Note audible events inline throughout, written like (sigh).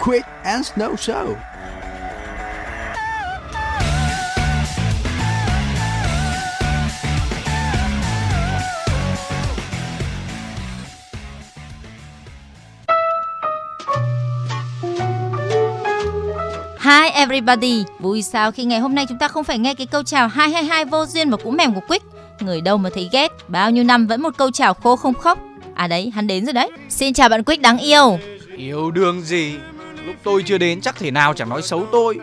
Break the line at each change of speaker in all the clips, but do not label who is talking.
Quick and Snow Show.
Hi everybody, vui sao khi ngày hôm nay chúng ta không phải nghe cái câu chào hai hai hai vô duyên và cũ mềm của Quick. Người đâu mà thấy ghét, bao nhiêu năm vẫn một câu chào khô không khóc. À đấy, hắn đến rồi đấy. Xin chào bạn Quick đáng yêu.
Yêu đương gì? Lúc tôi chưa đến chắc thể nào chẳng nói xấu tôi.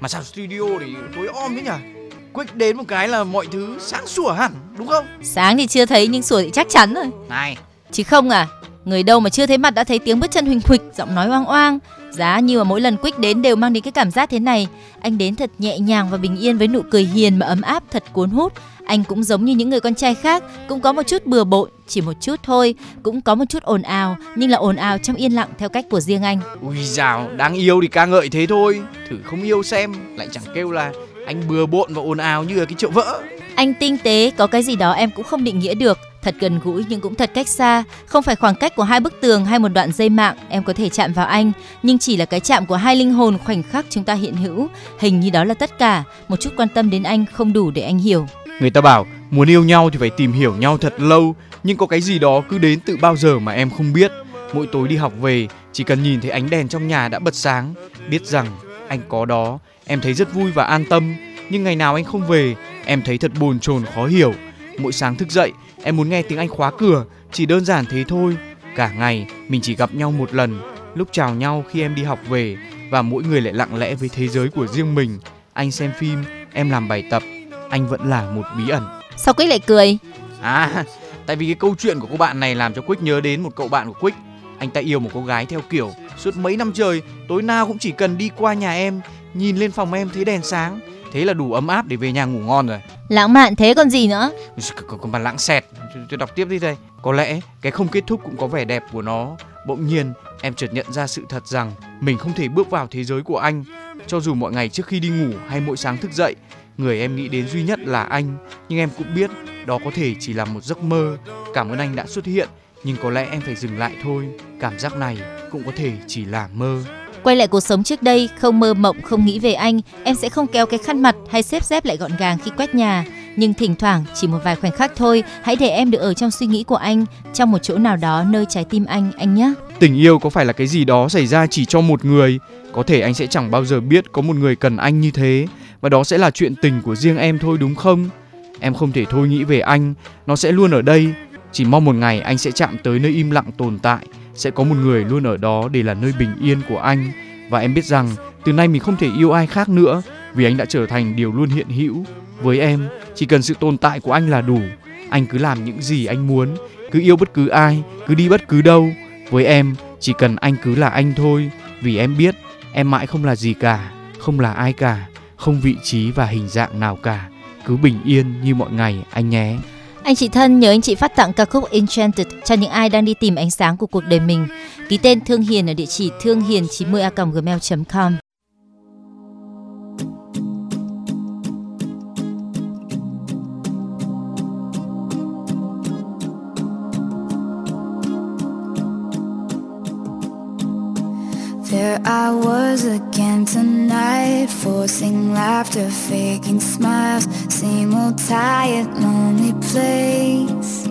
Mà sao studio thì tối om thế nhỉ? Quick đến một cái là mọi thứ sáng sủa hẳn, đúng không?
Sáng thì chưa thấy nhưng sủa thì chắc chắn rồi.
Này,
Chứ không à, người đâu mà chưa thấy mặt đã thấy tiếng bước chân huỳnh huỳnh, giọng nói oang oang. Giá như mà mỗi lần Quick đến đều mang đến cái cảm giác thế này. Anh đến thật nhẹ nhàng và bình yên với nụ cười hiền mà ấm áp thật cuốn hút. Anh cũng giống như những người con trai khác, cũng có một chút bừa bộn, chỉ một chút thôi, cũng có một chút ồn ào, nhưng là ồn ào trong yên lặng theo cách của riêng anh.
ui dào, đáng yêu thì ca ngợi thế thôi. Thử không yêu xem, lại chẳng kêu là anh bừa bộn và ồn ào như là cái chậu vỡ.
Anh tinh tế, có cái gì đó em cũng không định nghĩa được, thật gần gũi nhưng cũng thật cách xa, không phải khoảng cách của hai bức tường hay một đoạn dây mạng em có thể chạm vào anh, nhưng chỉ là cái chạm của hai linh hồn khoảnh khắc chúng ta hiện hữu, hình như đó là tất cả, một chút quan tâm đến anh không đủ để anh hiểu.
Người ta bảo muốn yêu nhau thì phải tìm hiểu nhau thật lâu, nhưng có cái gì đó cứ đến từ bao giờ mà em không biết. Mỗi tối đi học về, chỉ cần nhìn thấy ánh đèn trong nhà đã bật sáng, biết rằng anh có đó, em thấy rất vui và an tâm. Nhưng ngày nào anh không về, em thấy thật buồn chồn khó hiểu. Mỗi sáng thức dậy, em muốn nghe tiếng anh khóa cửa, chỉ đơn giản thế thôi. Cả ngày mình chỉ gặp nhau một lần, lúc chào nhau khi em đi học về và mỗi người lại lặng lẽ với thế giới của riêng mình. Anh xem phim, em làm bài tập, anh vẫn là một bí ẩn.
Sao Quýt lại cười?
À, tại vì cái câu chuyện của cô bạn này làm cho Quick nhớ đến một cậu bạn của Quick. Anh ta yêu một cô gái theo kiểu suốt mấy năm trời, tối nào cũng chỉ cần đi qua nhà em, nhìn lên phòng em thấy đèn sáng, thế là đủ ấm áp để về nhà ngủ ngon rồi.
Lãng mạn thế còn gì nữa?
Còn mà lãng xẹt, tôi đọc tiếp đi đây. Có lẽ cái không kết thúc cũng có vẻ đẹp của nó. Bỗng nhiên em chợt nhận ra sự thật rằng mình không thể bước vào thế giới của anh. Cho dù mọi ngày trước khi đi ngủ hay mỗi sáng thức dậy, người em nghĩ đến duy nhất là anh. Nhưng em cũng biết đó có thể chỉ là một giấc mơ. Cảm ơn anh đã xuất hiện, nhưng có lẽ em phải dừng lại thôi. Cảm giác này cũng có thể chỉ là mơ.
Quay lại cuộc sống trước đây, không mơ mộng, không nghĩ về anh, em sẽ không kéo cái khăn mặt hay xếp dép lại gọn gàng khi quét nhà. Nhưng thỉnh thoảng, chỉ một vài khoảnh khắc thôi, hãy để em được ở trong suy nghĩ của anh, trong một chỗ nào đó nơi trái tim anh, anh nhé.
Tình yêu có phải là cái gì đó xảy ra chỉ cho một người? Có thể anh sẽ chẳng bao giờ biết có một người cần anh như thế và đó sẽ là chuyện tình của riêng em thôi đúng không? Em không thể thôi nghĩ về anh, nó sẽ luôn ở đây. Chỉ mong một ngày anh sẽ chạm tới nơi im lặng tồn tại, sẽ có một người luôn ở đó để là nơi bình yên của anh. Và em biết rằng từ nay mình không thể yêu ai khác nữa vì anh đã trở thành điều luôn hiện hữu. Với em, chỉ cần sự tồn tại của anh là đủ. Anh cứ làm những gì anh muốn, cứ yêu bất cứ ai, cứ đi bất cứ đâu. Với em, chỉ cần anh cứ là anh thôi, vì em biết em mãi không là gì cả, không là ai cả, không vị trí và hình dạng nào cả. Cứ bình yên như mọi ngày anh nhé.
Anh chị thân nhớ anh chị phát tặng ca khúc Enchanted cho những ai đang đi tìm ánh sáng của cuộc đời mình. Ký tên Thương Hiền ở địa chỉ thương hiền 90 a gmail.com.
There I was again tonight, forcing laughter, faking smiles, old tired, lonely place.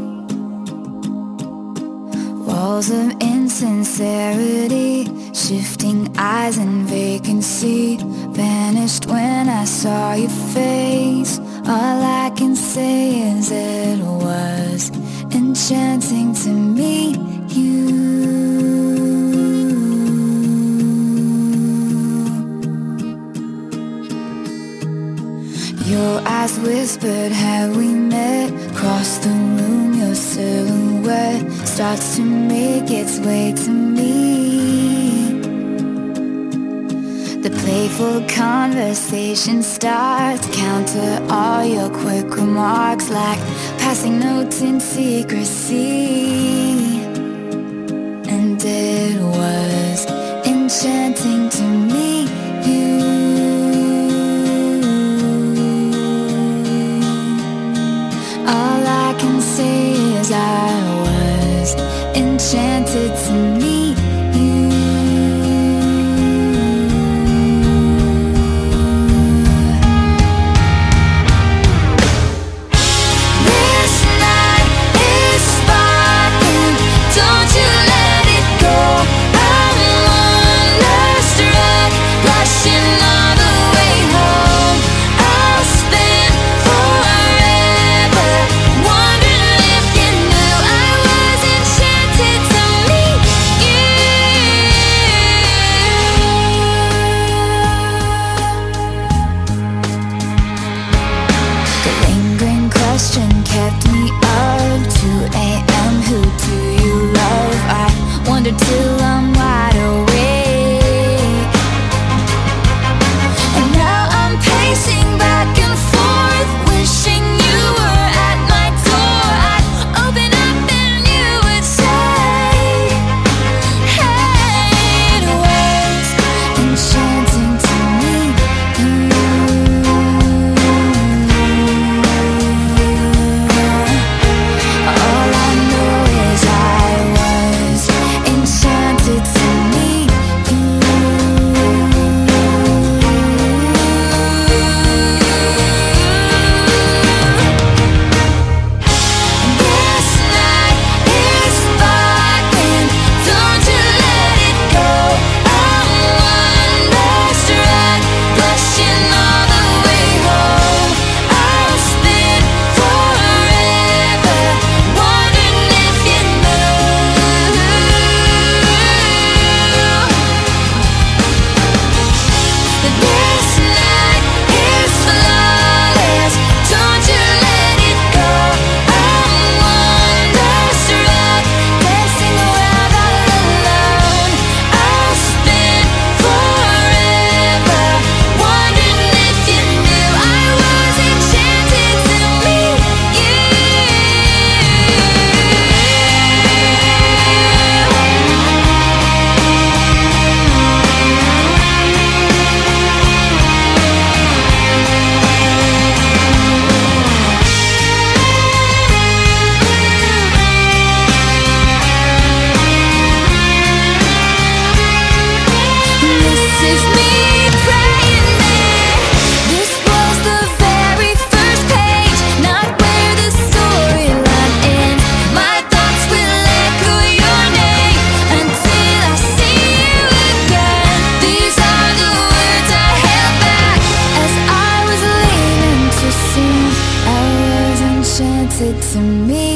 Walls of insincerity, shifting eyes and vacancy, vanished when I saw your face. All I can say is it was enchanting to meet you. Your eyes whispered, have we met? Across the room, your silhouette starts to make its way to me. The playful conversation starts, counter all your quick remarks like passing notes in secrecy. And it was enchanting to meet can say is I
to me.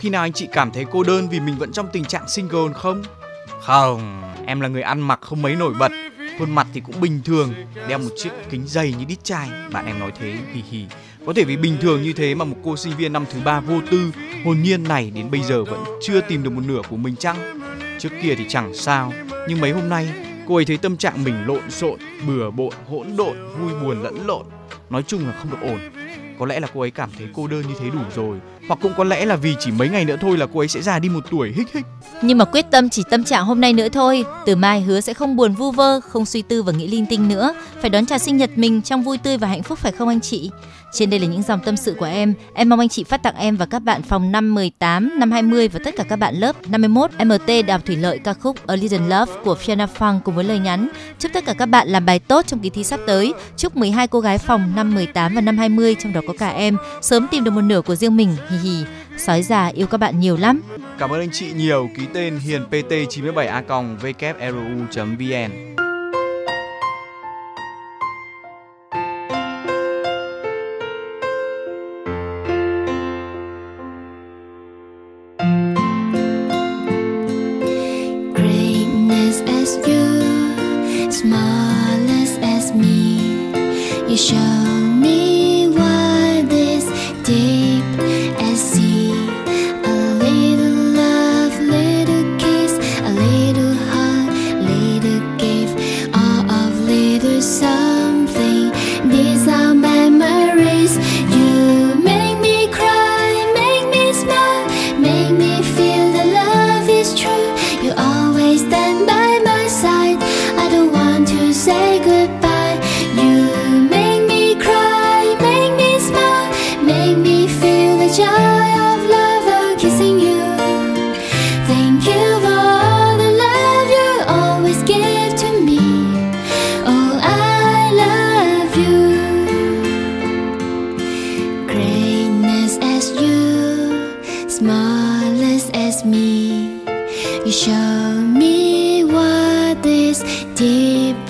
khi nào anh chị cảm thấy cô đơn vì mình vẫn trong tình trạng single không? Không, em là người ăn mặc không mấy nổi bật, khuôn mặt thì cũng bình thường, đeo một chiếc kính dày như đít chai. Bạn em nói thế, hì hì. Có thể vì bình thường như thế mà một cô sinh viên năm thứ ba vô tư, hồn nhiên này đến bây giờ vẫn chưa tìm được một nửa của mình chăng? Trước kia thì chẳng sao, nhưng mấy hôm nay cô ấy thấy tâm trạng mình lộn xộn, bừa bộn, hỗn độn, vui buồn lẫn lộn. Nói chung là không được ổn có lẽ là cô ấy cảm thấy cô đơn như thế đủ rồi hoặc cũng có lẽ là vì chỉ mấy ngày nữa thôi là cô ấy sẽ già đi một tuổi hích hích
Nhưng mà quyết tâm chỉ tâm trạng hôm nay nữa thôi. Từ mai hứa sẽ không buồn vu vơ, không suy tư và nghĩ linh tinh nữa. Phải đón chào sinh nhật mình trong vui tươi và hạnh phúc phải không anh chị? Trên đây là những dòng tâm sự của em. Em mong anh chị phát tặng em và các bạn phòng năm 18, năm 20 và tất cả các bạn lớp 51 MT Đào Thủy Lợi ca khúc A Little Love của Fiona Fang cùng với lời nhắn. Chúc tất cả các bạn làm bài tốt trong kỳ thi sắp tới. Chúc 12 cô gái phòng năm 18 và năm 20 trong đó có cả em sớm tìm được một nửa của riêng mình. Hì hì. Sói già yêu các bạn nhiều lắm.
cảm ơn anh chị nhiều ký tên hiền pt 97 a vkru vn
deep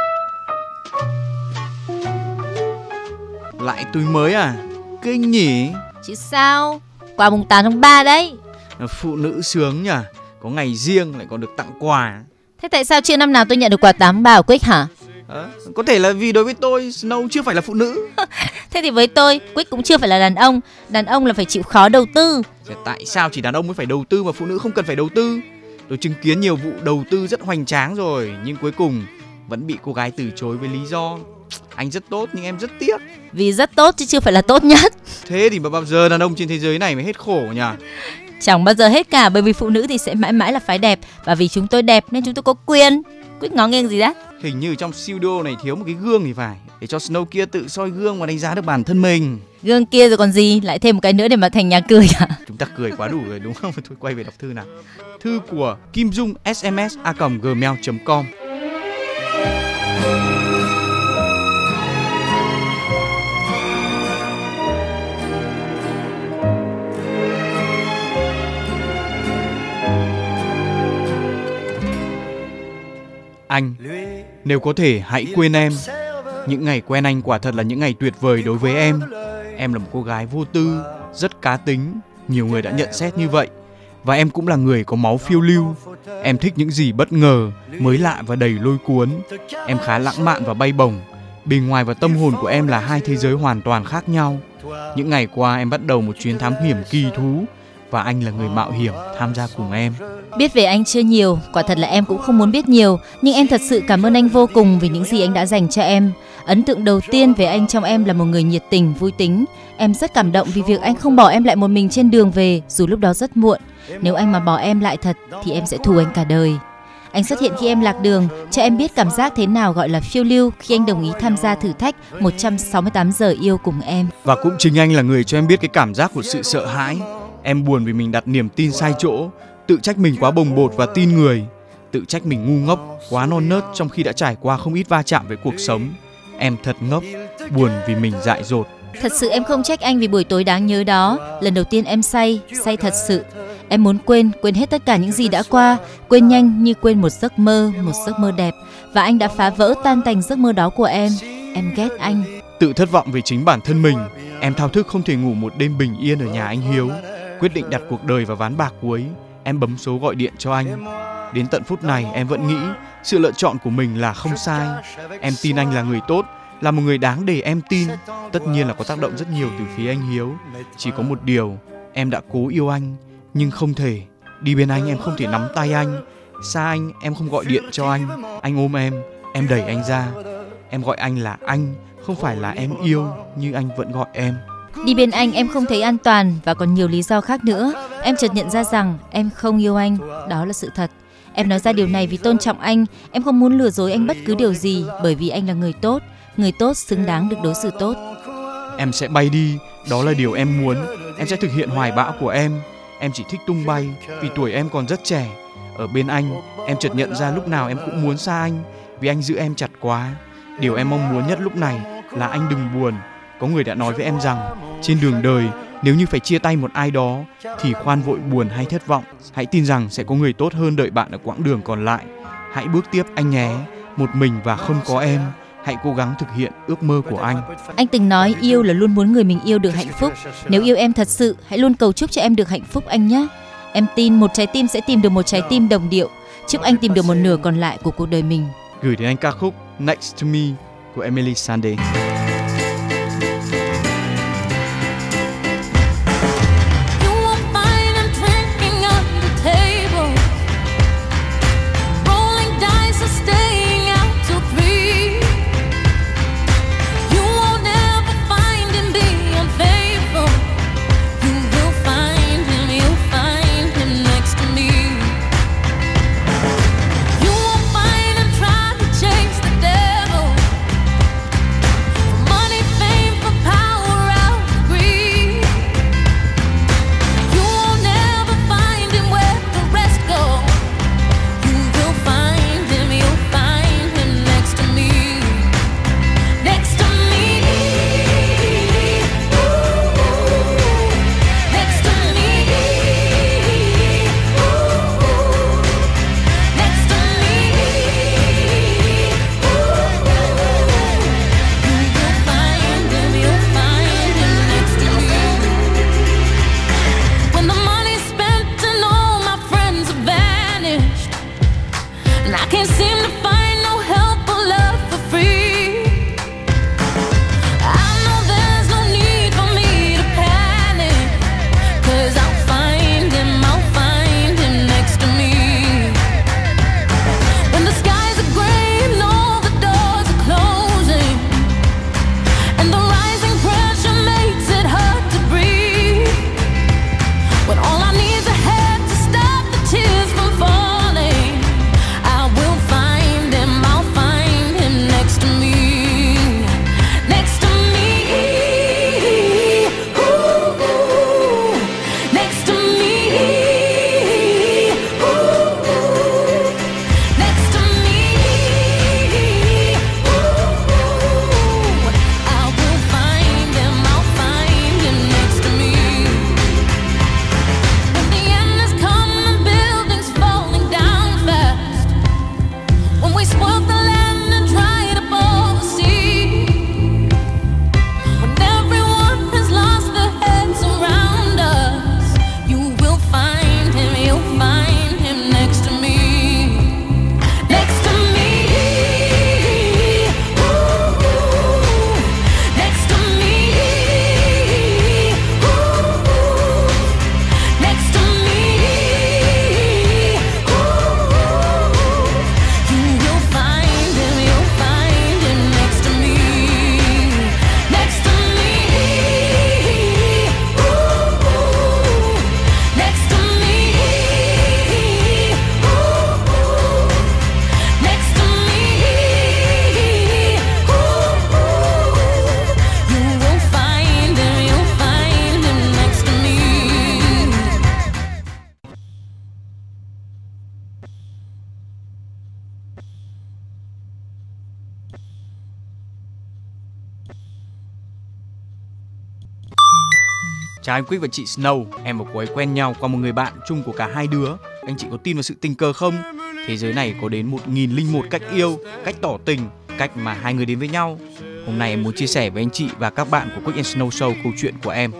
Lại túi mới à? Kinh nhỉ?
Chứ sao? Qua mùng 8 tháng 3 đấy.
Phụ nữ sướng nhỉ? Có ngày riêng lại còn được tặng quà.
Thế tại sao chưa năm nào tôi nhận được quà 8 bà của Quick hả?
Ờ, có thể là vì đối với tôi Snow chưa phải là phụ nữ. (laughs)
Thế thì với tôi, Quick cũng chưa phải là đàn ông. Đàn ông là phải chịu khó đầu tư.
Thế Tại sao chỉ đàn ông mới phải đầu tư mà phụ nữ không cần phải đầu tư? Tôi chứng kiến nhiều vụ đầu tư rất hoành tráng rồi nhưng cuối cùng vẫn bị cô gái từ chối với lý do anh rất tốt nhưng em rất tiếc.
Vì rất tốt chứ chưa phải là tốt nhất.
Thế thì mà bao giờ đàn ông trên thế giới này mới hết khổ nhỉ?
Chẳng bao giờ hết cả bởi vì phụ nữ thì sẽ mãi mãi là phái đẹp và vì chúng tôi đẹp nên chúng tôi có quyền. Quick ngó nghiêng gì đấy?
hình như trong studio này thiếu một cái gương thì phải để cho Snow kia tự soi gương và đánh giá được bản thân mình
Gương kia rồi còn gì, lại thêm một cái nữa để mà thành nhà cười à? (laughs)
chúng ta cười quá đủ rồi đúng không (laughs) thôi quay về đọc thư nào thư của Kim Dung sms a gmail.com anh. Nếu có thể, hãy quên em. Những ngày quen anh quả thật là những ngày tuyệt vời đối với em. Em là một cô gái vô tư, rất cá tính. Nhiều người đã nhận xét như vậy. Và em cũng là người có máu phiêu lưu. Em thích những gì bất ngờ, mới lạ và đầy lôi cuốn. Em khá lãng mạn và bay bổng. Bề ngoài và tâm hồn của em là hai thế giới hoàn toàn khác nhau. Những ngày qua, em bắt đầu một chuyến thám hiểm kỳ thú. Và anh là người mạo hiểm tham gia cùng em.
Biết về anh chưa nhiều, quả thật là em cũng không muốn biết nhiều, nhưng em thật sự cảm ơn anh vô cùng vì những gì anh đã dành cho em. Ấn tượng đầu tiên về anh trong em là một người nhiệt tình, vui tính. Em rất cảm động vì việc anh không bỏ em lại một mình trên đường về, dù lúc đó rất muộn. Nếu anh mà bỏ em lại thật thì em sẽ thù anh cả đời. Anh xuất hiện khi em lạc đường, cho em biết cảm giác thế nào gọi là phiêu lưu khi anh đồng ý tham gia thử thách 168 giờ yêu cùng em.
và cũng chính anh là người cho em biết cái cảm giác của sự sợ hãi em buồn vì mình đặt niềm tin sai chỗ tự trách mình quá bồng bột và tin người tự trách mình ngu ngốc quá non nớt trong khi đã trải qua không ít va chạm với cuộc sống em thật ngốc buồn vì mình dại dột
Thật sự em không trách anh vì buổi tối đáng nhớ đó. Lần đầu tiên em say, say thật sự. Em muốn quên, quên hết tất cả những gì đã qua, quên nhanh như quên một giấc mơ, một giấc mơ đẹp. Và anh đã phá vỡ tan tành giấc mơ đó của em. Em ghét anh.
tự thất vọng về chính bản thân mình em thao thức không thể ngủ một đêm bình yên ở nhà anh hiếu quyết định đặt cuộc đời vào ván bạc cuối em bấm số gọi điện cho anh. Đến tận phút này, em vẫn nghĩ sự lựa chọn của mình là không sai. Em tin anh là người tốt, là một người đáng để em tin. Tất nhiên là có tác động rất nhiều từ phía anh hiếu. Chỉ có một điều, em đã cố yêu anh, nhưng không thể. Đi bên anh, em không thể nắm tay anh. Xa anh, em không gọi điện cho anh. Anh ôm em em đẩy anh ra. Em gọi anh là anh, không phải là em yêu, như anh vẫn gọi em.
Đi bên anh em không thấy an toàn và còn nhiều lý do khác nữa. Em chợt nhận ra rằng em không yêu anh, đó là sự thật. Em nói ra điều này vì tôn trọng anh, em không muốn lừa dối anh bất cứ điều gì bởi vì anh là người tốt, người tốt xứng đáng được đối xử tốt.
em sẽ bay đi. Đó là điều em muốn. Em sẽ thực hiện hoài bão của em. Em chỉ thích tung bay vì tuổi em còn rất trẻ. Ở bên anh em chợt nhận ra lúc nào em cũng muốn xa anh vì anh giữ em chặt quá. Điều em mong muốn nhất lúc này là anh đừng buồn có người đã nói với em rằng trên đường đời nếu như phải chia tay một ai đó thì khoan vội buồn hay thất vọng hãy tin rằng sẽ có người tốt hơn đợi bạn ở quãng đường còn lại hãy bước tiếp anh nhé một mình và không có em hãy cố gắng thực hiện ước mơ của anh
Anh từng nói yêu là luôn muốn người mình yêu được hạnh phúc. Nếu yêu em thật sự, hãy luôn cầu chúc cho em được hạnh phúc anh nhé. Em tin một trái tim sẽ tìm được một trái tim đồng điệu. Chúc anh tìm được một nửa còn lại của cuộc đời mình.
gửi đến anh ca khúc Next to Me của Emily Sandé. Chào Quick và chị Snow, em và cô ấy quen nhau qua một người bạn chung của cả hai đứa. Anh chị có tin vào sự tình cờ không? Thế giới này có đến 1001 cách yêu, cách tỏ tình, cách mà hai người đến với nhau. Hôm nay em muốn chia sẻ với anh chị và các bạn của Quick and Snow Show câu chuyện của em.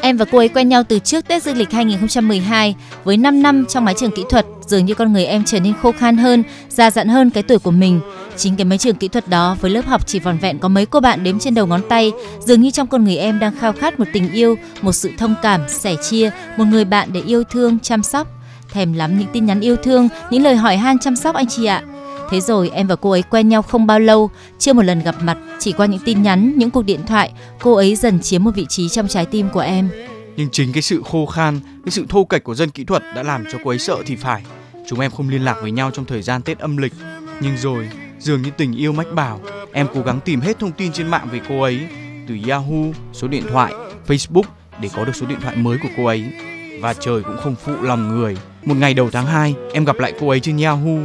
Em và cô ấy quen nhau từ trước Tết Dương lịch 2012 với 5 năm trong mái trường kỹ thuật, dường như con người em trở nên khô khan hơn, già dặn hơn cái tuổi của mình. Chính cái mấy trường kỹ thuật đó với lớp học chỉ vòn vẹn có mấy cô bạn đếm trên đầu ngón tay, dường như trong con người em đang khao khát một tình yêu, một sự thông cảm, sẻ chia, một người bạn để yêu thương, chăm sóc. Thèm lắm những tin nhắn yêu thương, những lời hỏi han chăm sóc anh chị ạ. Thế rồi em và cô ấy quen nhau không bao lâu, chưa một lần gặp mặt, chỉ qua những tin nhắn, những cuộc điện thoại, cô ấy dần chiếm một vị trí trong trái tim của em.
Nhưng chính cái sự khô khan, cái sự thô kệch của dân kỹ thuật đã làm cho cô ấy sợ thì phải. Chúng em không liên lạc với nhau trong thời gian Tết âm lịch. Nhưng rồi, dường như tình yêu mách bảo, em cố gắng tìm hết thông tin trên mạng về cô ấy, từ Yahoo, số điện thoại, Facebook để có được số điện thoại mới của cô ấy. Và trời cũng không phụ lòng người. Một ngày đầu tháng 2, em gặp lại cô ấy trên Yahoo.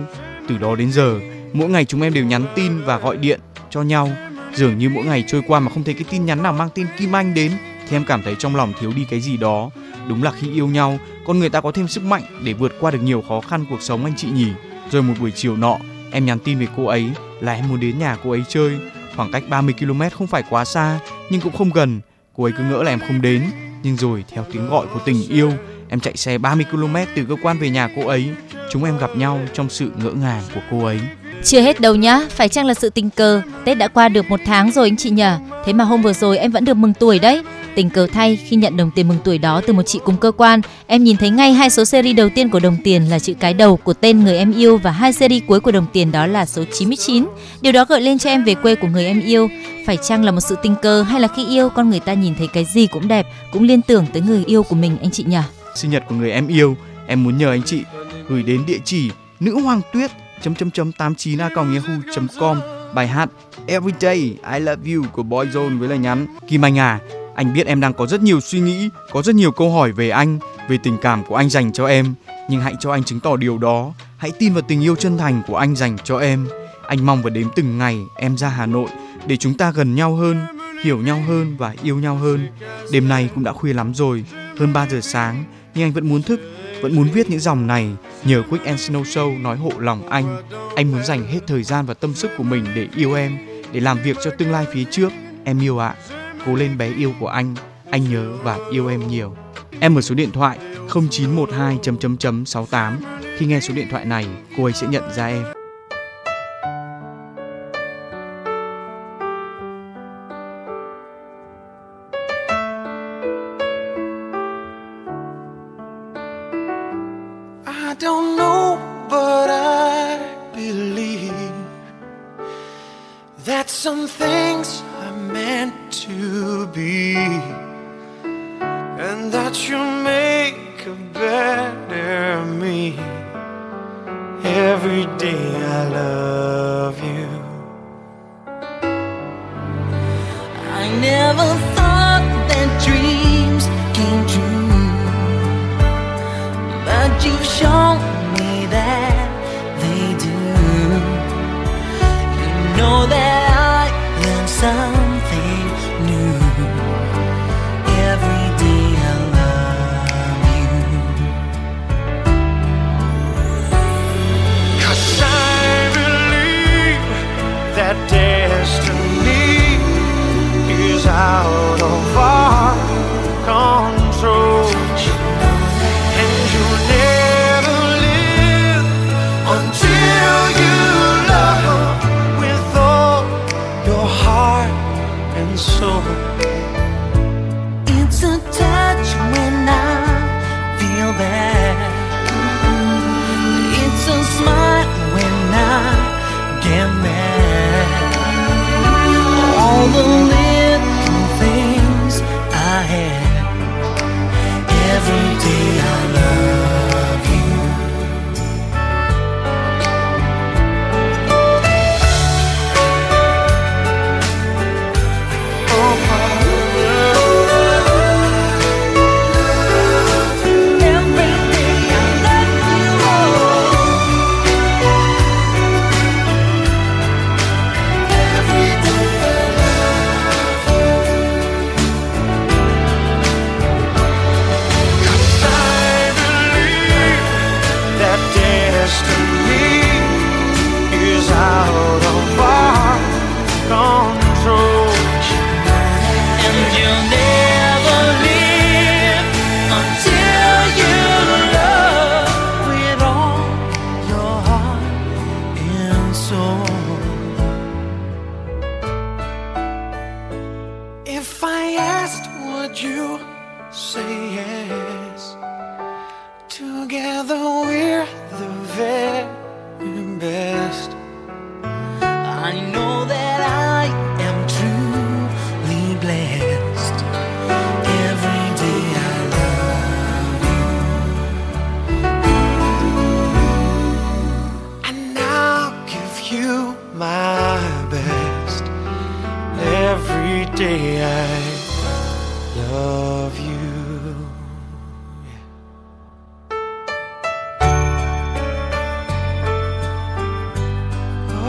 Từ đó đến giờ, mỗi ngày chúng em đều nhắn tin và gọi điện cho nhau. Dường như mỗi ngày trôi qua mà không thấy cái tin nhắn nào mang tên Kim Anh đến thì em cảm thấy trong lòng thiếu đi cái gì đó. Đúng là khi yêu nhau, con người ta có thêm sức mạnh để vượt qua được nhiều khó khăn cuộc sống anh chị nhỉ. Rồi một buổi chiều nọ, em nhắn tin về cô ấy là em muốn đến nhà cô ấy chơi. Khoảng cách 30 km không phải quá xa, nhưng cũng không gần. Cô ấy cứ ngỡ là em không đến, nhưng rồi theo tiếng gọi của tình yêu, em chạy xe 30 km từ cơ quan về nhà cô ấy. Chúng em gặp nhau trong sự ngỡ ngàng của cô ấy.
Chưa hết đâu nhá, phải chăng là sự tình cờ? Tết đã qua được một tháng rồi anh chị nhỉ? Thế mà hôm vừa rồi em vẫn được mừng tuổi đấy. Tình cờ thay khi nhận đồng tiền mừng tuổi đó từ một chị cùng cơ quan, em nhìn thấy ngay hai số seri đầu tiên của đồng tiền là chữ cái đầu của tên người em yêu và hai seri cuối của đồng tiền đó là số 99. Điều đó gợi lên cho em về quê của người em yêu. Phải chăng là một sự tình cờ hay là khi yêu con người ta nhìn thấy cái gì cũng đẹp, cũng liên tưởng tới người yêu của mình anh chị nhỉ?
Sinh nhật của người em yêu, em muốn nhờ anh chị gửi đến địa chỉ nữ hoàng tuyết chấm chấm chấm 89 a yahoo.com bài hát Everyday I Love You của Boyzone với lời nhắn Kim Anh à, anh biết em đang có rất nhiều suy nghĩ, có rất nhiều câu hỏi về anh, về tình cảm của anh dành cho em, nhưng hãy cho anh chứng tỏ điều đó, hãy tin vào tình yêu chân thành của anh dành cho em. Anh mong và đếm từng ngày em ra Hà Nội để chúng ta gần nhau hơn, hiểu nhau hơn và yêu nhau hơn. Đêm nay cũng đã khuya lắm rồi, hơn 3 giờ sáng, nhưng anh vẫn muốn thức, vẫn muốn viết những dòng này nhờ Quick and Snow Show nói hộ lòng anh. Anh muốn dành hết thời gian và tâm sức của mình để yêu em, để làm việc cho tương lai phía trước. Em yêu ạ. Cố lên bé yêu của anh, anh nhớ và yêu em nhiều. Em ở số điện thoại 0912.68 Khi nghe số điện thoại này, cô ấy sẽ nhận ra em.
something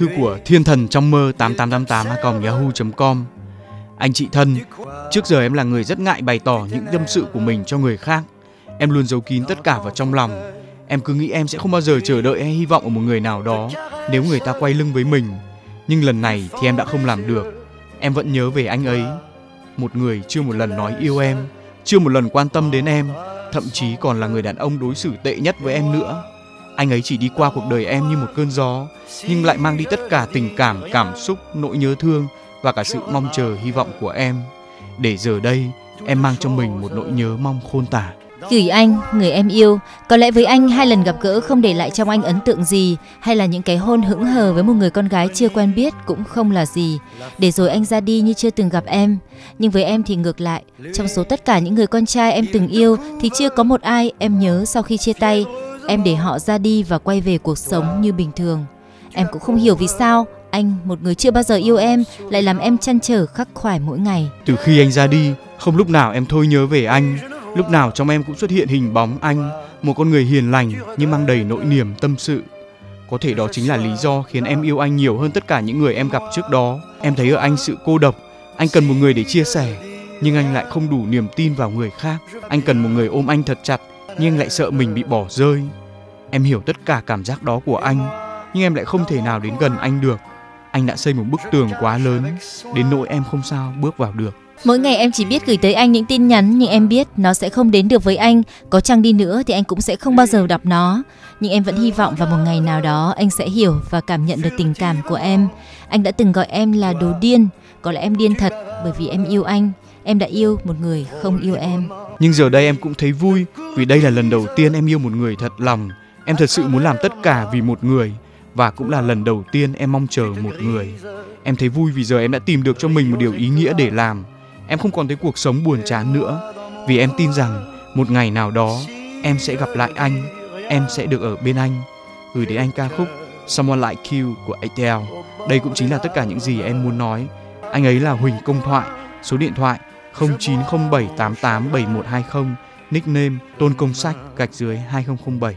Thư của Thiên Thần trong mơ 8888 yahoo.com Anh chị thân, trước giờ em là người rất ngại bày tỏ những tâm sự của mình cho người khác. Em luôn giấu kín tất cả vào trong lòng. Em cứ nghĩ em sẽ không bao giờ chờ đợi hay hy vọng ở một người nào đó nếu người ta quay lưng với mình. Nhưng lần này thì em đã không làm được. Em vẫn nhớ về anh ấy. Một người chưa một lần nói yêu em, chưa một lần quan tâm đến em, thậm chí còn là người đàn ông đối xử tệ nhất với em nữa. Anh ấy chỉ đi qua cuộc đời em như một cơn gió, nhưng lại mang đi tất cả tình cảm, cảm xúc, nỗi nhớ thương và cả sự mong chờ hy vọng của em. Để giờ đây, em mang trong mình một nỗi nhớ mong khôn tả.
Gửi anh, người em yêu, có lẽ với anh hai lần gặp gỡ không để lại trong anh ấn tượng gì, hay là những cái hôn hững hờ với một người con gái chưa quen biết cũng không là gì. Để rồi anh ra đi như chưa từng gặp em. Nhưng với em thì ngược lại, trong số tất cả những người con trai em từng yêu thì chưa có một ai em nhớ sau khi chia tay. Em để họ ra đi và quay về cuộc sống như bình thường. Em cũng không hiểu vì sao anh, một người chưa bao giờ yêu em, lại làm em chăn trở khắc khoải mỗi ngày.
Từ khi anh ra đi, không lúc nào em thôi nhớ về anh. Lúc nào trong em cũng xuất hiện hình bóng anh, một con người hiền lành nhưng mang đầy nỗi niềm tâm sự. Có thể đó chính là lý do khiến em yêu anh nhiều hơn tất cả những người em gặp trước đó. Em thấy ở anh sự cô độc, anh cần một người để chia sẻ, nhưng anh lại không đủ niềm tin vào người khác. Anh cần một người ôm anh thật chặt, nhưng anh lại sợ mình bị bỏ rơi. Em hiểu tất cả cảm giác đó của anh, nhưng em lại không thể nào đến gần anh được. Anh đã xây một bức tường quá lớn, đến nỗi em không sao bước vào được.
Mỗi ngày em chỉ biết gửi tới anh những tin nhắn nhưng em biết nó sẽ không đến được với anh. Có chăng đi nữa thì anh cũng sẽ không bao giờ đọc nó. Nhưng em vẫn hy vọng vào một ngày nào đó anh sẽ hiểu và cảm nhận được tình cảm của em. Anh đã từng gọi em là đồ điên. Có lẽ em điên thật bởi vì em yêu anh. Em đã yêu một người không yêu em.
Nhưng giờ đây em cũng thấy vui vì đây là lần đầu tiên em yêu một người thật lòng. Em thật sự muốn làm tất cả vì một người và cũng là lần đầu tiên em mong chờ một người. Em thấy vui vì giờ em đã tìm được cho mình một điều ý nghĩa để làm. Em không còn thấy cuộc sống buồn chán nữa vì em tin rằng một ngày nào đó em sẽ gặp lại anh, em sẽ được ở bên anh. Gửi đến anh ca khúc Someone Like You của Adele. Đây cũng chính là tất cả những gì em muốn nói. Anh ấy là Huỳnh Công Thoại, số điện thoại 0907887120, nickname Tôn Công Sách gạch dưới 2007.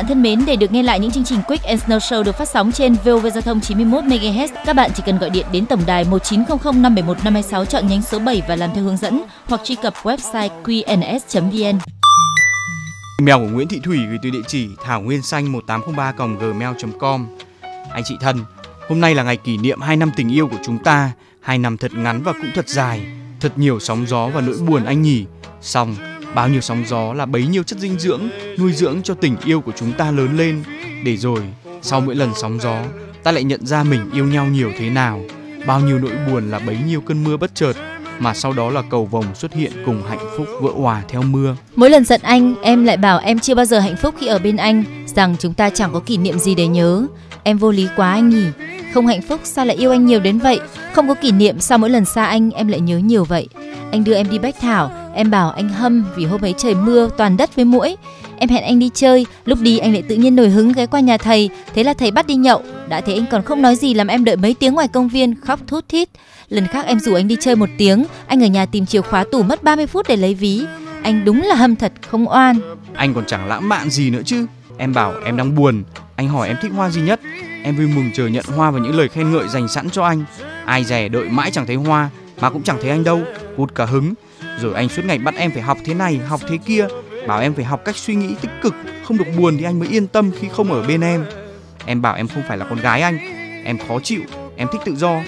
bạn thân mến, để được nghe lại những chương trình Quick and Snow Show được phát sóng trên VOV Giao thông 91 MHz, các bạn chỉ cần gọi điện đến tổng đài 1900 571 526 chọn nhánh số 7 và làm theo hướng dẫn hoặc truy cập website qns.vn.
Email của Nguyễn Thị Thủy gửi từ địa chỉ thảo nguyên xanh 1803 gmail.com. Anh chị thân, hôm nay là ngày kỷ niệm 2 năm tình yêu của chúng ta, hai năm thật ngắn và cũng thật dài, thật nhiều sóng gió và nỗi buồn anh nhỉ. Xong, bao nhiêu sóng gió là bấy nhiêu chất dinh dưỡng nuôi dưỡng cho tình yêu của chúng ta lớn lên, để rồi sau mỗi lần sóng gió, ta lại nhận ra mình yêu nhau nhiều thế nào. Bao nhiêu nỗi buồn là bấy nhiêu cơn mưa bất chợt, mà sau đó là cầu vồng xuất hiện cùng hạnh phúc vỡ hòa theo mưa.
Mỗi lần giận anh, em lại bảo em chưa bao giờ hạnh phúc khi ở bên anh, rằng chúng ta chẳng có kỷ niệm gì để nhớ. Em vô lý quá anh nhỉ. Không hạnh phúc sao lại yêu anh nhiều đến vậy? Không có kỷ niệm sao mỗi lần xa anh em lại nhớ nhiều vậy? Anh đưa em đi Bách Thảo, em bảo anh hâm vì hôm ấy trời mưa toàn đất với muỗi. Em hẹn anh đi chơi, lúc đi anh lại tự nhiên nổi hứng ghé qua nhà thầy, thế là thầy bắt đi nhậu. Đã thế anh còn không nói gì làm em đợi mấy tiếng ngoài công viên khóc thút thít. Lần khác em rủ anh đi chơi một tiếng, anh ở nhà tìm chìa khóa tủ mất 30 phút để lấy ví. Anh đúng là hâm thật không oan.
Anh còn chẳng lãng mạn gì nữa chứ. Em bảo em đang buồn, anh hỏi em thích hoa gì nhất. Em vui mừng chờ nhận hoa và những lời khen ngợi dành sẵn cho anh. Ai dè đợi mãi chẳng thấy hoa, mà cũng chẳng thấy anh đâu, cụt cả hứng. Rồi anh suốt ngày bắt em phải học thế này, học thế kia, bảo em phải học cách suy nghĩ tích cực, không được buồn thì anh mới yên tâm khi không ở bên em. Em bảo em không phải là con gái anh, em khó chịu, em thích tự do,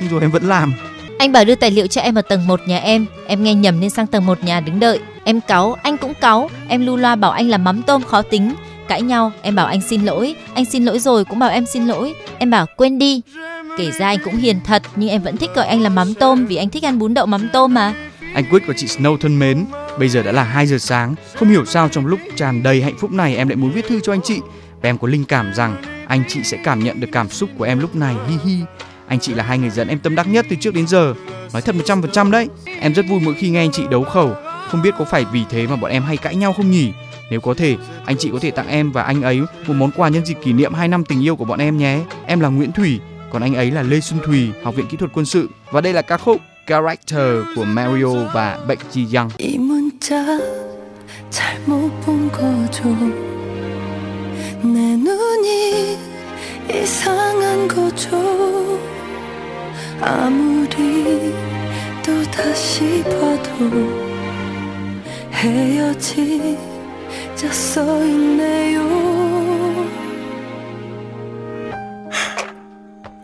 nhưng rồi em vẫn làm.
Anh bảo đưa tài liệu cho em ở tầng 1 nhà em, em nghe nhầm nên sang tầng 1 nhà đứng đợi. Em cáu, anh cũng cáu, em lu loa bảo anh là mắm tôm khó tính. Cãi nhau, em bảo anh xin lỗi, anh xin lỗi rồi cũng bảo em xin lỗi. Em bảo quên đi. Kể ra anh cũng hiền thật nhưng em vẫn thích gọi anh là mắm tôm vì anh thích ăn bún đậu mắm tôm mà.
Anh Quyết và chị Snow thân mến, bây giờ đã là 2 giờ sáng, không hiểu sao trong lúc tràn đầy hạnh phúc này em lại muốn viết thư cho anh chị. Và em có linh cảm rằng anh chị sẽ cảm nhận được cảm xúc của em lúc này. Hi hi. Anh chị là hai người dẫn em tâm đắc nhất từ trước đến giờ. Nói thật 100% đấy. Em rất vui mỗi khi nghe anh chị đấu khẩu. Không biết có phải vì thế mà bọn em hay cãi nhau không nhỉ? Nếu có thể, anh chị có thể tặng em và anh ấy một món quà nhân dịp kỷ niệm 2 năm tình yêu của bọn em nhé. Em là Nguyễn Thủy, còn anh ấy là Lê Xuân Thùy, Học viện Kỹ thuật Quân sự. Và đây là ca khúc Character của Mario và Baek Ji Young.
이 문자 잘못 본 거죠 내 눈이 이상한 거죠 아무리 또 다시 봐도 헤어 지자 써있네요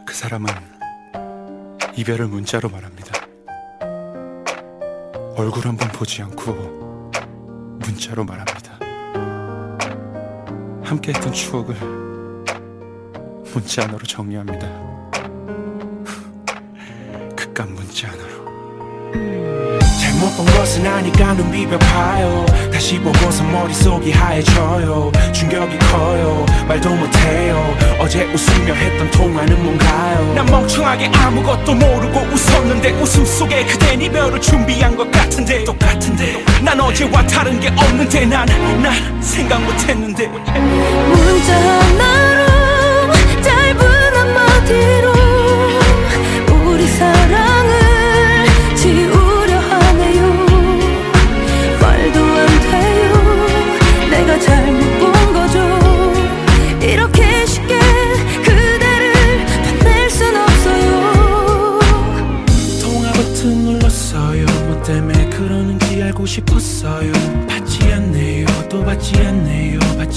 그 사람은 이별을 문자로 말합니다. 얼굴 한번 보지 않고 문자로 말합니다. 함께 했던 추억을 문자 하나로 정리합니다. (laughs) 극감 문자 하나로.
잘못 본 것은 아니까 눈 비벼봐요. 다시 보고서 머릿속이 하얘져요. 충격이 커요. 말도 못해요. 어제 웃으며 했던 통화는 뭔가요? 난 멍청하게 아무것도 모르고 웃었는데 웃음 속에 그댄 이별을 준비한 것 같은데 똑같은데 난 어제와 다른 게 없는데 난 난 생각 못했는데.
문자 하나로 짧은 한마디로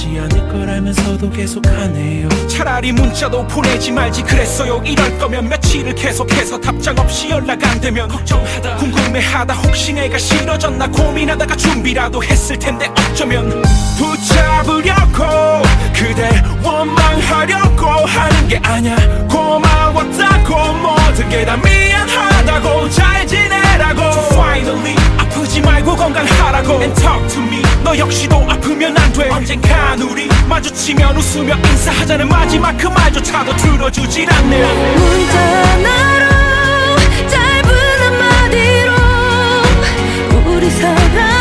받지 않을 걸 알면서도 계속하네요. 차라리 문자도 보내지 말지. 그랬어요. 이럴 거면 며칠을 계속해서 답장 없이 연락 안 되면 걱정하다. 궁금해하다. 혹시 내가 싫어졌나 고민하다가 준비라도 했을 텐데 어쩌면 붙잡으려고 그댈 원망하려고 하는 게 아냐 고마웠다고 모든 게 다 미안하다고 잘 지내라고. So finally 아프지 말고 건강하라고. And talk to me. 너 역시도 아프면 안돼. 언젠간 우리 마주치면 웃으며 인사하자는 마지막 그 말조차도 들어주질 않네.
문자 하나로 짧은 한마디로 우리 사랑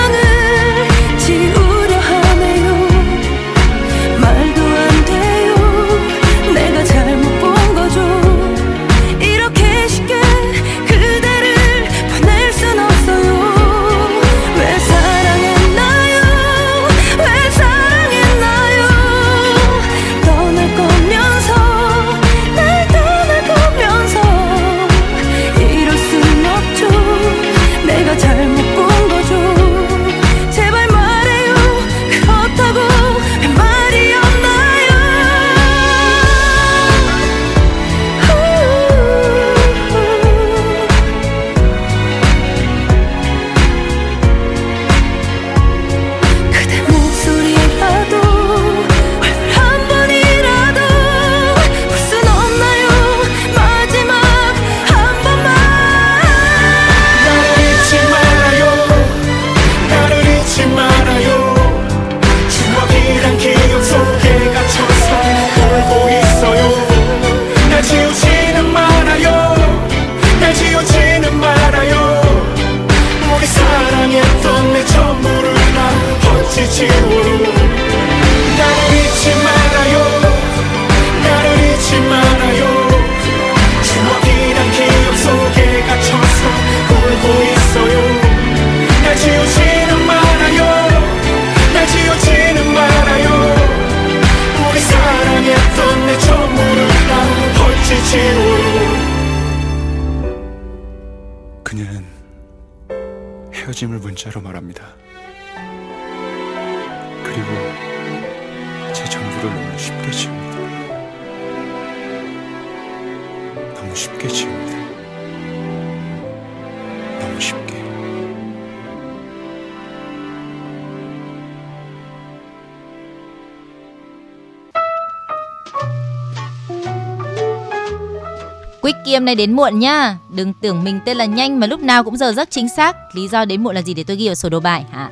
Kim này đến muộn nhá. Đừng tưởng mình tên là nhanh mà lúc nào cũng giờ rất chính xác. Lý do đến muộn là gì để tôi ghi vào sổ đồ bài hả?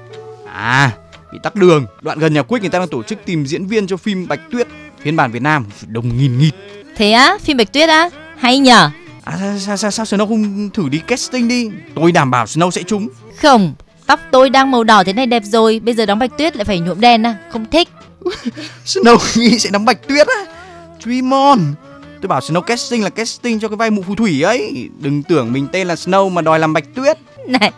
À, bị tắc đường. Đoạn gần nhà Quick người ta đang tổ chức tìm diễn viên cho phim Bạch Tuyết. phiên bản Việt Nam đồng nghìn nghịt
Thế á, phim Bạch Tuyết á? Hay nhở?
à, sao, sao, sao, sao Snow không thử đi casting đi tôi đảm bảo Snow sẽ trúng
Không, tóc tôi đang màu đỏ thế này đẹp rồi, bây giờ đóng Bạch Tuyết lại phải nhuộm đen à? Không thích. (laughs)
Snow nghĩ sẽ đóng Bạch Tuyết á Dream on Tôi bảo Snow casting là casting cho cái vai mụ phù thủy ấy. Đừng tưởng mình tên là Snow mà đòi làm Bạch Tuyết. (laughs)
Này,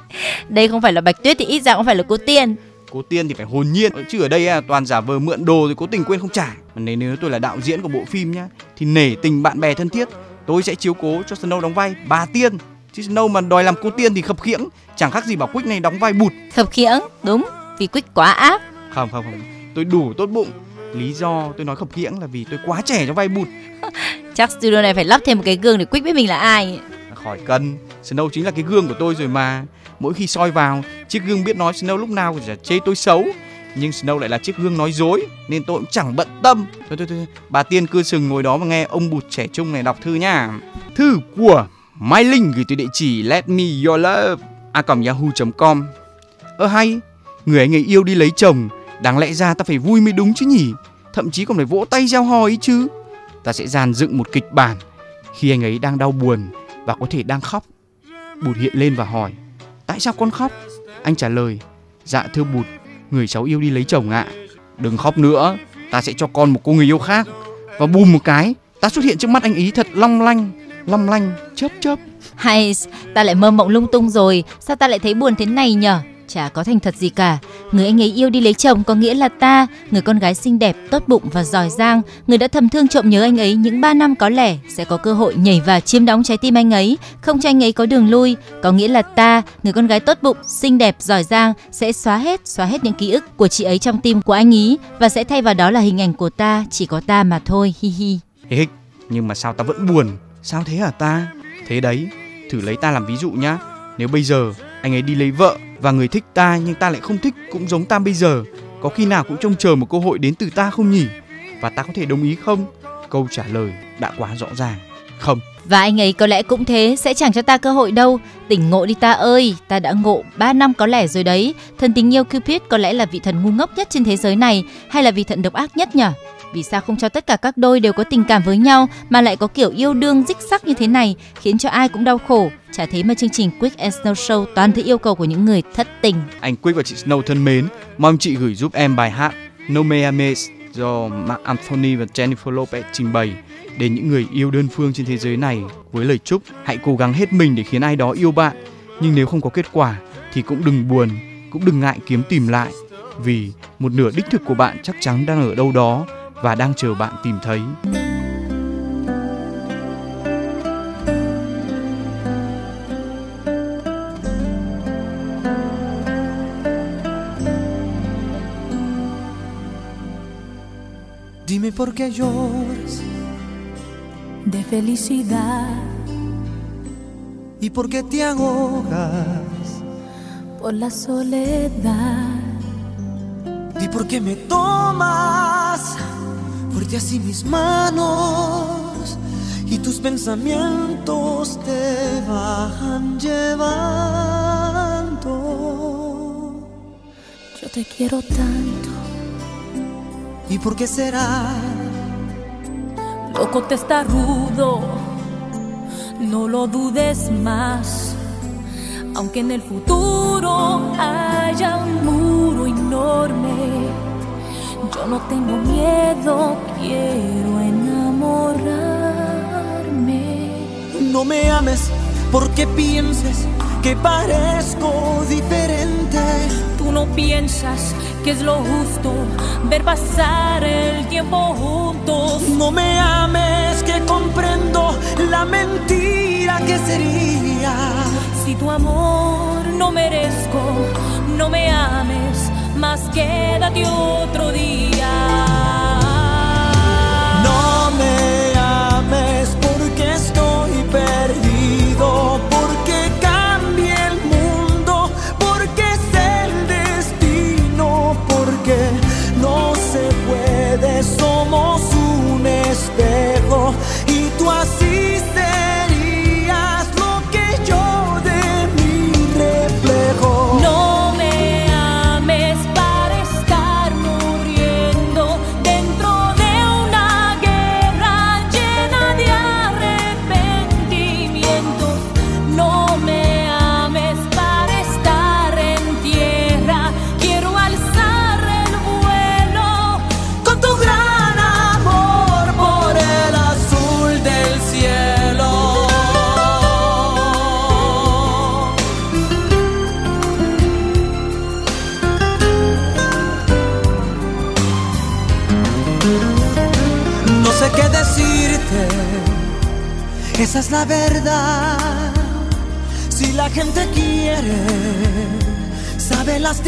đây không phải là Bạch Tuyết thì ít ra cũng phải là cô Tiên.
Cố tiên thì phải hồn nhiên. Chứ ở đây à, toàn giả vờ mượn đồ rồi cố tình quên không trả. Nếu, nếu tôi là đạo diễn của bộ phim nhá Thì nể tình bạn bè thân thiết Tôi sẽ chiếu cố cho Snow đóng vai bà tiên. Chứ Snow mà đòi làm cô tiên thì khập khiễng. Chẳng khác gì bảo Quick này đóng vai bụt.
Khập khiễng, đúng, vì Quick quá áp.
Không không không. Tôi đủ tốt bụng Lý do tôi nói khập khiễng là vì tôi quá trẻ cho vai bụt. (laughs)
Chắc studio này phải lắp thêm một cái gương để Quick biết mình là ai.
Khỏi cần Snow chính là cái gương của tôi rồi mà. Mỗi khi soi vào Chiếc gương biết nói Snow lúc nào cũng chả chê tôi xấu. Nhưng Snow lại là chiếc gương nói dối Nên tôi cũng chẳng bận tâm. Thôi thôi thôi Bà Tiên cưa sừng ngồi đó mà nghe ông bụt trẻ trung này đọc thư nha. Thư của Mai Linh gửi từ địa chỉ let me your love a yahoo.com Ơ hay Người anh ấy yêu đi lấy chồng Đáng lẽ ra ta phải vui mới đúng chứ nhỉ? Thậm chí còn phải vỗ tay gieo hò ấy chứ. Ta sẽ dàn dựng một kịch bản. Khi anh ấy đang đau buồn Và có thể đang khóc Bụt hiện lên và hỏi Tại sao con khóc? Anh trả lời Dạ thưa Bụt Người cháu yêu đi lấy chồng ạ. Đừng khóc nữa Ta sẽ cho con một cô người yêu khác. Và bùm một cái Ta xuất hiện trước mắt anh ý thật long lanh Long lanh chớp chớp.
Hay, ta lại mơ mộng lung tung rồi, sao ta lại thấy buồn thế này nhở? Chả có thành thật gì cả. Người anh ấy yêu đi lấy chồng có nghĩa là ta, người con gái xinh đẹp, tốt bụng và giỏi giang, người đã thầm thương trộm nhớ anh ấy những 3 năm có lẽ sẽ có cơ hội nhảy vào chiếm đóng trái tim anh ấy, không cho anh ấy có đường lui. Có nghĩa là ta, người con gái tốt bụng, xinh đẹp, giỏi giang sẽ xóa hết, xóa hết những ký ức của chị ấy trong tim của anh ấy và sẽ thay vào đó là hình ảnh của ta, chỉ có ta mà thôi. Hi hi.
Nhưng mà sao ta vẫn buồn Sao thế hả ta Thế đấy Thử lấy ta làm ví dụ nhá Nếu bây giờ anh ấy đi lấy vợ và người thích ta nhưng ta lại không thích Cũng giống ta bây giờ. Có khi nào cũng trông chờ một cơ hội đến từ ta không nhỉ? Và ta có thể đồng ý không? Câu trả lời đã quá rõ ràng. Không.
Và anh ấy có lẽ cũng thế, sẽ chẳng cho ta cơ hội đâu. Tỉnh ngộ đi ta ơi, ta đã ngộ 3 năm có lẽ rồi đấy. Thần tình yêu Cupid có lẽ là vị thần ngu ngốc nhất trên thế giới này hay là vị thần độc ác nhất nhỉ Vì sao không cho tất cả các đôi đều có tình cảm với nhau mà lại có kiểu yêu đương dích sắc như thế này, khiến cho ai cũng đau khổ. Chả thế mà chương trình Quick and Snow Show toàn thấy yêu cầu của những người thất tình.
Anh Quick và chị Snow thân mến Mong chị gửi giúp em bài hát No Me Ames do Mark Anthony và Jennifer Lopez trình bày đến những người yêu đơn phương trên thế giới này với lời chúc, hãy cố gắng hết mình để khiến ai đó yêu bạn. Nhưng nếu không có kết quả thì cũng đừng buồn, cũng đừng ngại kiếm tìm lại, vì một nửa đích thực của bạn chắc chắn đang ở đâu đó và đang chờ bạn tìm thấy.
Dime por qué lloras.
De felicidad
y por qué te ahogas.
por la soledad.
Di por qué me tomas fuerte así mis manos y tus pensamientos te van llevando.
Yo te quiero tanto,
¿Y por qué será?
Loco te está rudo, no lo dudes más. Aunque en el futuro haya un muro enorme, yo no tengo miedo, quiero enamorarme.
No me ames porque pienses que parezco diferente.
Tú no piensas que es lo justo ver pasar el tiempo juntos.
No me ames que comprendo la mentira que sería.
Si tu amor no merezco, no me ames, más quédate otro día.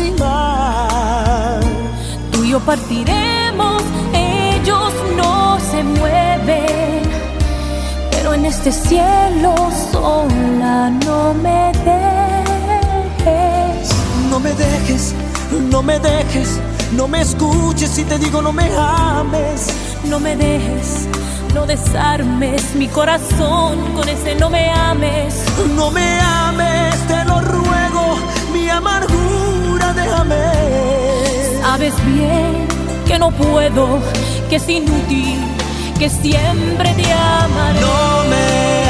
Lastimar.
Tú y yo partiremos, ellos no se mueven. Pero en este cielo sola no me dejes.
No me dejes, no me dejes, no me escuches si te digo no me ames.
No me dejes, no desarmes mi corazón con ese no me ames.
No
Sabes bien que no puedo, que es inútil, que siempre te amaré.
No me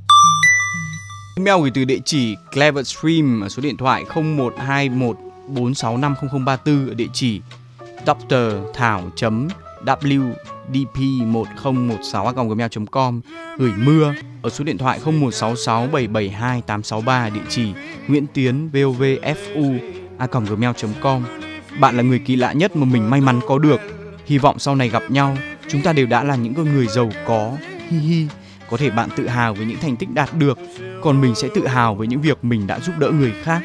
Email gửi từ địa chỉ cleverstream ở số điện thoại 0121 4650034 ở địa chỉ dr thảo .wdp1016@gmail.com gửi mưa ở số điện thoại 0166 772 863 địa chỉ Nguyễn Tiến vovfu a gmail.com bạn là người kỳ lạ nhất mà mình may mắn có được. Hy vọng sau này gặp nhau, chúng ta đều đã là những con người giàu có. Hi hi có thể bạn tự hào với những thành tích đạt được, còn mình sẽ tự hào với những việc mình đã giúp đỡ người khác.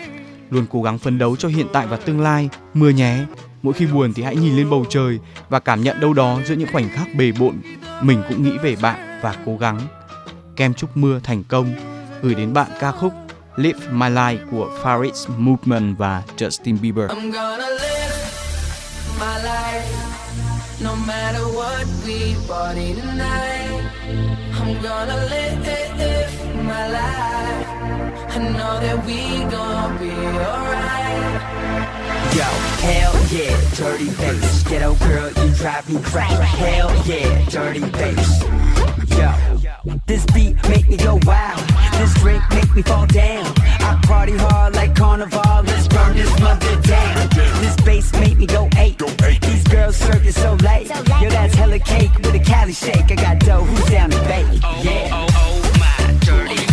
Luôn cố gắng phấn đấu cho hiện tại và tương lai, mưa nhé. Mỗi khi buồn thì hãy nhìn lên bầu trời và cảm nhận đâu đó giữa những khoảnh khắc bề bộn. Mình cũng nghĩ về bạn và cố gắng. Kem chúc mưa thành công. Gửi đến bạn ca khúc Live My Life của Farid Movement và Justin Bieber.
I'm gonna live my life no matter what we bought tonight. I'm gonna live my life. I know that we gonna be alright.
Yo, hell yeah, dirty bass. Ghetto girl, you drive me crazy. Hell yeah, dirty bass. Yo, this beat make me go wild. This drink make me fall down. I party hard like carnival. Let's burn this mother down. This bass make me go eight. These girls serve it so late. Yo, that's hella cake with a Cali shake. I got dough. Who's down to bake? Yeah.
I'm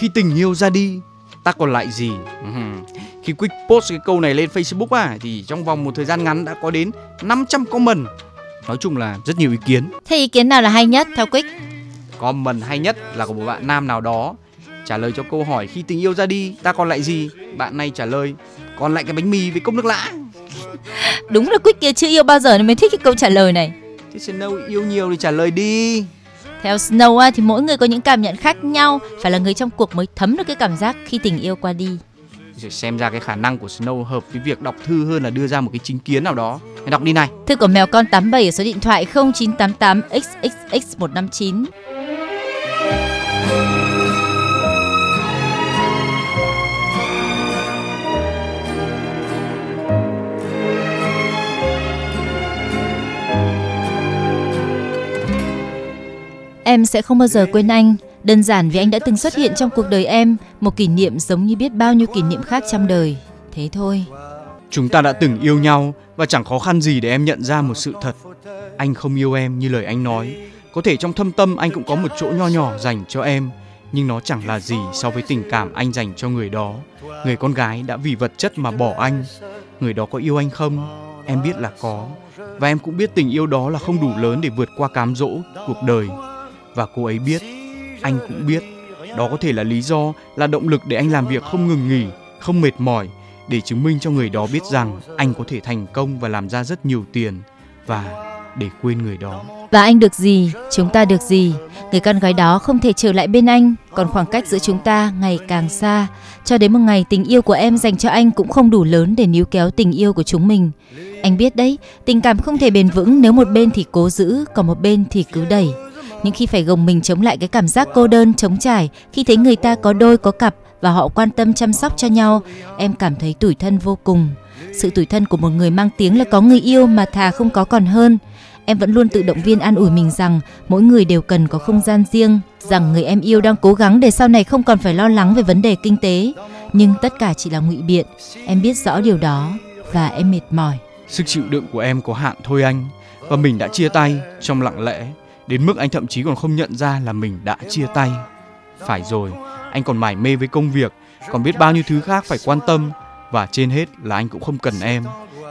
Khi tình yêu ra đi, ta còn lại gì? Ừm. Khi Quick post cái câu này lên Facebook à thì trong vòng một thời gian ngắn đã có đến 500 comment. Nói chung là rất nhiều ý kiến.
Thế ý kiến nào là hay nhất theo Quick?
Comment hay nhất là của một bạn nam nào đó trả lời cho câu hỏi khi tình yêu ra đi ta còn lại gì? Bạn này trả lời còn lại cái bánh mì với cốc nước lã. (laughs)
Đúng là Quick kia chưa yêu bao giờ nên mới thích cái câu trả lời này.
Thế Snow yêu nhiều thì trả lời đi.
Theo Snow á, thì mỗi người có những cảm nhận khác nhau, phải là người trong cuộc mới thấm được cái cảm giác khi tình yêu qua đi.
Xem ra cái khả năng của Snow hợp với việc đọc thư hơn là đưa ra một cái chính kiến nào đó. Hãy đọc đi này.
Thư của mèo con 87 ở số điện thoại 0988 xxx 159. Em sẽ không bao giờ quên anh, đơn giản vì anh đã từng xuất hiện trong cuộc đời em, một kỷ niệm giống như biết bao nhiêu kỷ niệm khác trong đời. Thế thôi.
Chúng ta đã từng yêu nhau và chẳng khó khăn gì để em nhận ra một sự thật. Anh không yêu em như lời anh nói. Có thể trong thâm tâm anh cũng có một chỗ nho nhỏ dành cho em, nhưng nó chẳng là gì so với tình cảm anh dành cho người đó. Người con gái đã vì vật chất mà bỏ anh. Người đó có yêu anh không? Em biết là có. Và em cũng biết tình yêu đó là không đủ lớn để vượt qua cám dỗ cuộc đời. Và cô ấy biết, anh cũng biết. Đó có thể là lý do, là động lực để anh làm việc không ngừng nghỉ, không mệt mỏi để chứng minh cho người đó biết rằng anh có thể thành công và làm ra rất nhiều tiền và để quên người đó.
Và anh được gì, chúng ta được gì. Người con gái đó không thể trở lại bên anh, còn khoảng cách giữa chúng ta ngày càng xa. Cho đến một ngày tình yêu của em dành cho anh cũng không đủ lớn để níu kéo tình yêu của chúng mình. Anh biết đấy, tình cảm không thể bền vững nếu một bên thì cố giữ, còn một bên thì cứ đẩy. Nhưng khi phải gồng mình chống lại cái cảm giác cô đơn, chống trải, khi thấy người ta có đôi có cặp và họ quan tâm chăm sóc cho nhau, em cảm thấy tủi thân vô cùng. Sự tủi thân của một người mang tiếng là có người yêu mà thà không có còn hơn. Em vẫn luôn tự động viên an ủi mình rằng mỗi người đều cần có không gian riêng, rằng người em yêu đang cố gắng để sau này không còn phải lo lắng về vấn đề kinh tế. Nhưng tất cả chỉ là ngụy biện. Em biết rõ điều đó và em mệt mỏi.
Sức chịu đựng của em có hạn thôi anh và mình đã chia tay trong lặng lẽ đến mức anh thậm chí còn không nhận ra là mình đã chia tay. Phải rồi, anh còn mải mê với công việc, còn biết bao nhiêu thứ khác phải quan tâm và trên hết là anh cũng không cần em.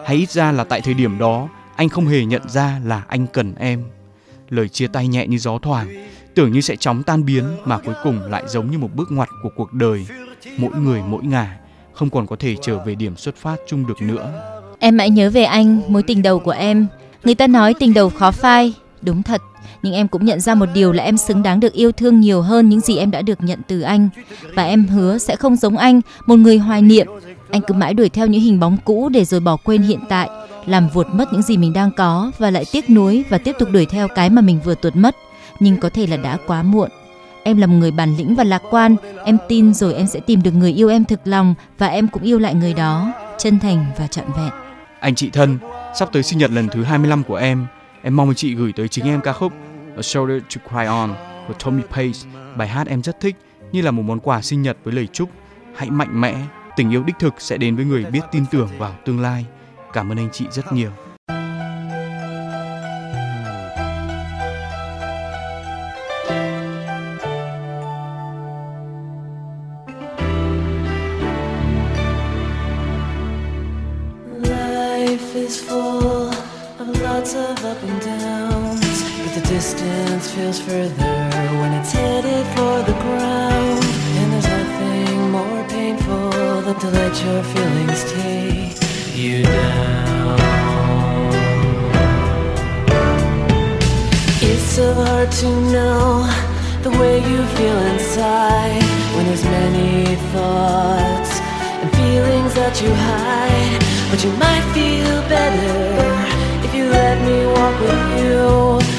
Hay ít ra là tại thời điểm đó anh không hề nhận ra là anh cần em. Lời chia tay nhẹ như gió thoảng, tưởng như sẽ chóng tan biến mà cuối cùng lại giống như một bước ngoặt của cuộc đời. Mỗi người mỗi ngả, không còn có thể trở về điểm xuất phát chung được nữa.
Em mãi nhớ về anh, mối tình đầu của em. Người ta nói tình đầu khó phai, đúng thật. Nhưng em cũng nhận ra một điều là em xứng đáng được yêu thương nhiều hơn những gì em đã được nhận từ anh. Và em hứa sẽ không giống anh, một người hoài niệm. Anh cứ mãi đuổi theo những hình bóng cũ để rồi bỏ quên hiện tại, làm vụt mất những gì mình đang có và lại tiếc nuối và tiếp tục đuổi theo cái mà mình vừa tuột mất. Nhưng có thể là đã quá muộn. Em là một người bản lĩnh và lạc quan, em tin rồi em sẽ tìm được người yêu em thực lòng và em cũng yêu lại người đó, chân thành và trọn vẹn.
Anh chị thân, sắp tới sinh nhật lần thứ 25 của em, em mong chị gửi tới chính em ca khúc A Shoulder to Cry On của Tommy Page, Bài hát em rất thích, như là một món quà sinh nhật với lời chúc hãy mạnh mẽ, tình yêu đích thực sẽ đến với người biết tin tưởng vào tương lai. Cảm ơn anh chị rất nhiều.
Life is full of lots of up and down. But the distance feels further when it's headed for the ground. And there's nothing more painful than to let your feelings take you down. It's so hard to know the way you feel inside when there's many thoughts and feelings that you hide. But you might feel better if you let me walk with you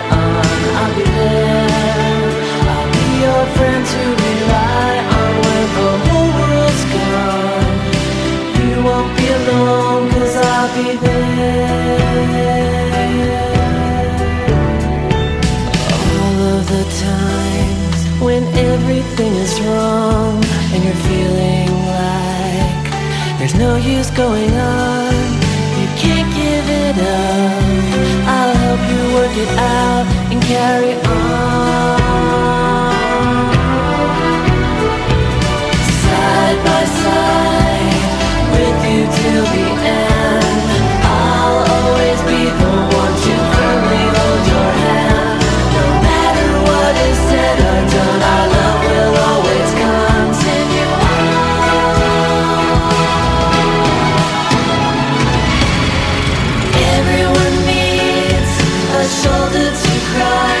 everything is wrong and you're feeling like there's no use going on. You can't give it up. I'll help you work it out and carry on. Shoulder to cry